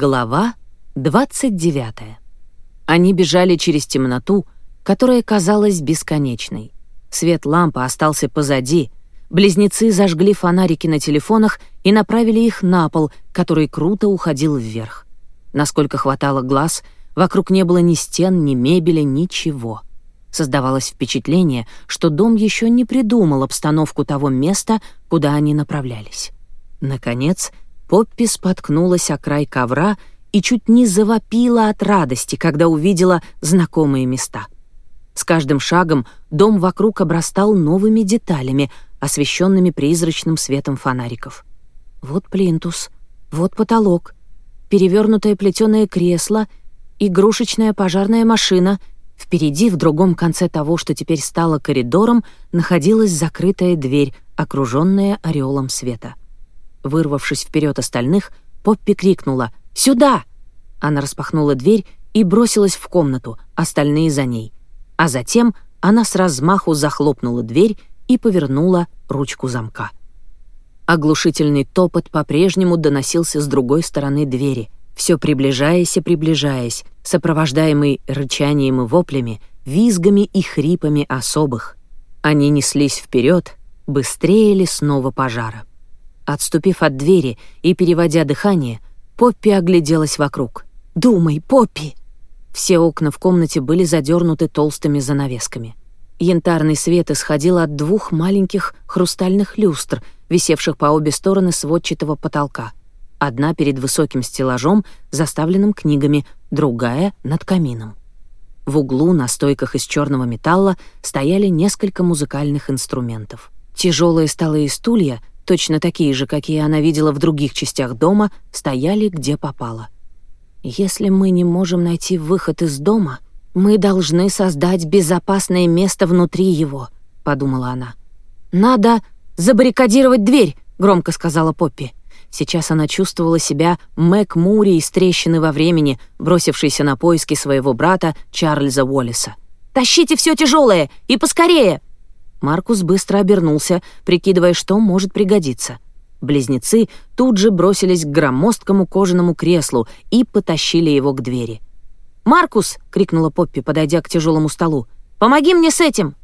Глава 29. Они бежали через темноту, которая казалась бесконечной. Свет лампы остался позади. Близнецы зажгли фонарики на телефонах и направили их на пол, который круто уходил вверх. Насколько хватало глаз, вокруг не было ни стен, ни мебели, ничего. Создавалось впечатление, что дом еще не придумал обстановку того места, куда они направлялись. Наконец, — Поппи споткнулась о край ковра и чуть не завопила от радости, когда увидела знакомые места. С каждым шагом дом вокруг обрастал новыми деталями, освещенными призрачным светом фонариков. Вот плинтус, вот потолок, перевернутое плетеное кресло, игрушечная пожарная машина. Впереди, в другом конце того, что теперь стало коридором, находилась закрытая дверь, окруженная ореолом света. Вырвавшись вперед остальных, Поппи крикнула «Сюда!». Она распахнула дверь и бросилась в комнату, остальные за ней. А затем она с размаху захлопнула дверь и повернула ручку замка. Оглушительный топот по-прежнему доносился с другой стороны двери, все приближаясь и приближаясь, сопровождаемый рычанием и воплями, визгами и хрипами особых. Они неслись вперед, быстрее лесного пожара. Отступив от двери и переводя дыхание, Поппи огляделась вокруг. «Думай, Поппи!» Все окна в комнате были задернуты толстыми занавесками. Янтарный свет исходил от двух маленьких хрустальных люстр, висевших по обе стороны сводчатого потолка. Одна перед высоким стеллажом, заставленным книгами, другая — над камином. В углу на стойках из черного металла стояли несколько музыкальных инструментов. Тяжелые столы и стулья точно такие же, какие она видела в других частях дома, стояли где попало. «Если мы не можем найти выход из дома, мы должны создать безопасное место внутри его», — подумала она. «Надо забаррикадировать дверь», — громко сказала Поппи. Сейчас она чувствовала себя Мэг Мури из «Трещины во времени», бросившейся на поиски своего брата Чарльза Уоллеса. «Тащите все тяжелое и поскорее!» Маркус быстро обернулся, прикидывая, что может пригодиться. Близнецы тут же бросились к громоздкому кожаному креслу и потащили его к двери. «Маркус!» — крикнула Поппи, подойдя к тяжелому столу. «Помоги мне с этим!»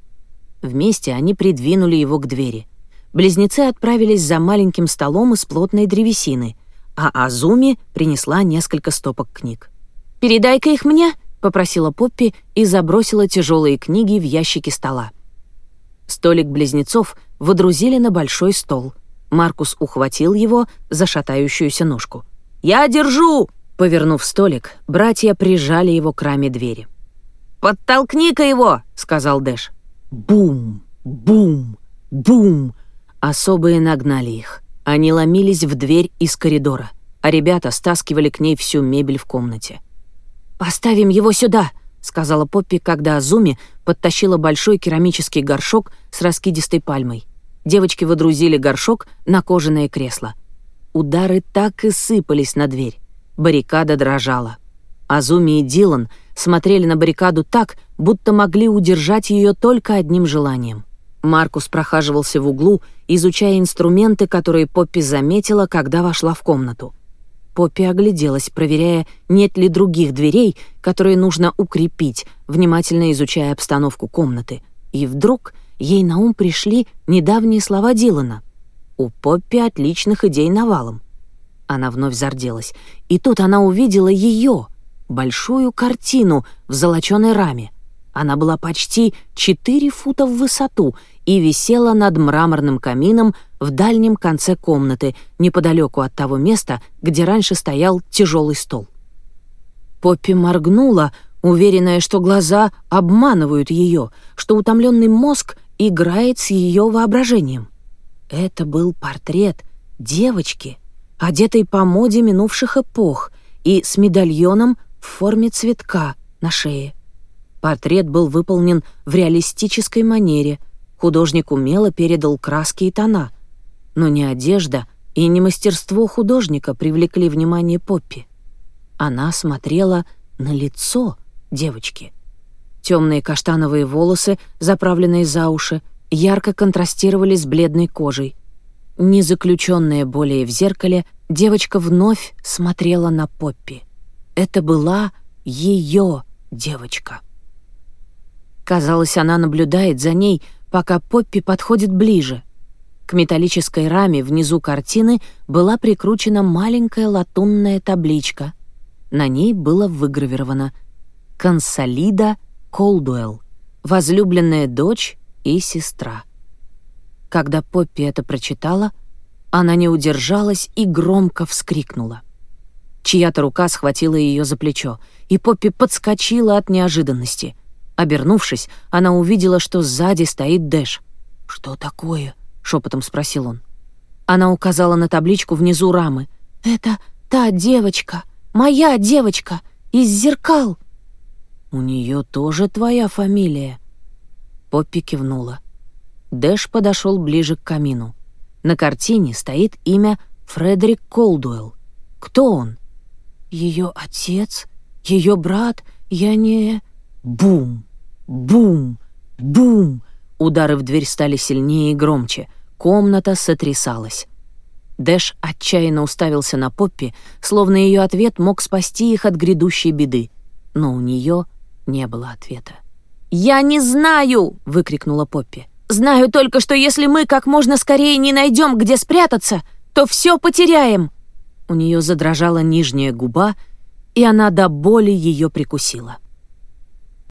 Вместе они придвинули его к двери. Близнецы отправились за маленьким столом из плотной древесины, а Азуми принесла несколько стопок книг. «Передай-ка их мне!» — попросила Поппи и забросила тяжелые книги в ящики стола. Столик близнецов водрузили на большой стол. Маркус ухватил его за шатающуюся ножку. «Я держу!» Повернув столик, братья прижали его к раме двери. «Подтолкни-ка его!» — сказал Дэш. Бум! Бум! Бум! Особые нагнали их. Они ломились в дверь из коридора, а ребята стаскивали к ней всю мебель в комнате. «Поставим его сюда!» — сказала Поппи, когда Азуми подтащила большой керамический горшок с раскидистой пальмой. Девочки водрузили горшок на кожаное кресло. Удары так и сыпались на дверь. Баррикада дрожала. Азуми и Дилан смотрели на баррикаду так, будто могли удержать ее только одним желанием. Маркус прохаживался в углу, изучая инструменты, которые Поппи заметила, когда вошла в комнату — Поппи огляделась, проверяя, нет ли других дверей, которые нужно укрепить, внимательно изучая обстановку комнаты. И вдруг ей на ум пришли недавние слова Дилана. «У Поппи отличных идей навалом». Она вновь зарделась. И тут она увидела ее, большую картину в золоченой раме. Она была почти 4 фута в высоту и висела над мраморным камином в дальнем конце комнаты, неподалеку от того места, где раньше стоял тяжелый стол. Поппи моргнула, уверенная, что глаза обманывают ее, что утомленный мозг играет с ее воображением. Это был портрет девочки, одетой по моде минувших эпох и с медальоном в форме цветка на шее. Портрет был выполнен в реалистической манере — Художник умело передал краски и тона, но не одежда и не мастерство художника привлекли внимание Поппи. Она смотрела на лицо девочки. Темные каштановые волосы, заправленные за уши, ярко контрастировали с бледной кожей. Не заключенная более в зеркале, девочка вновь смотрела на Поппи. Это была ее девочка. Казалось, она наблюдает за ней, пока Поппи подходит ближе. К металлической раме внизу картины была прикручена маленькая латунная табличка. На ней было выгравировано «Консолида Колдуэлл, возлюбленная дочь и сестра». Когда Поппи это прочитала, она не удержалась и громко вскрикнула. Чья-то рука схватила ее за плечо, и Поппи подскочила от неожиданности — Обернувшись, она увидела, что сзади стоит Дэш. «Что такое?» — шепотом спросил он. Она указала на табличку внизу рамы. «Это та девочка, моя девочка, из зеркал!» «У нее тоже твоя фамилия?» Поппи кивнула. Дэш подошел ближе к камину. На картине стоит имя Фредерик Колдуэлл. Кто он? Ее отец? Ее брат? Я не... Бум! Бум! Бум! Удары в дверь стали сильнее и громче. Комната сотрясалась. Дэш отчаянно уставился на Поппи, словно ее ответ мог спасти их от грядущей беды. Но у нее не было ответа. «Я не знаю!» — выкрикнула Поппи. «Знаю только, что если мы как можно скорее не найдем, где спрятаться, то все потеряем!» У нее задрожала нижняя губа, и она до боли ее прикусила.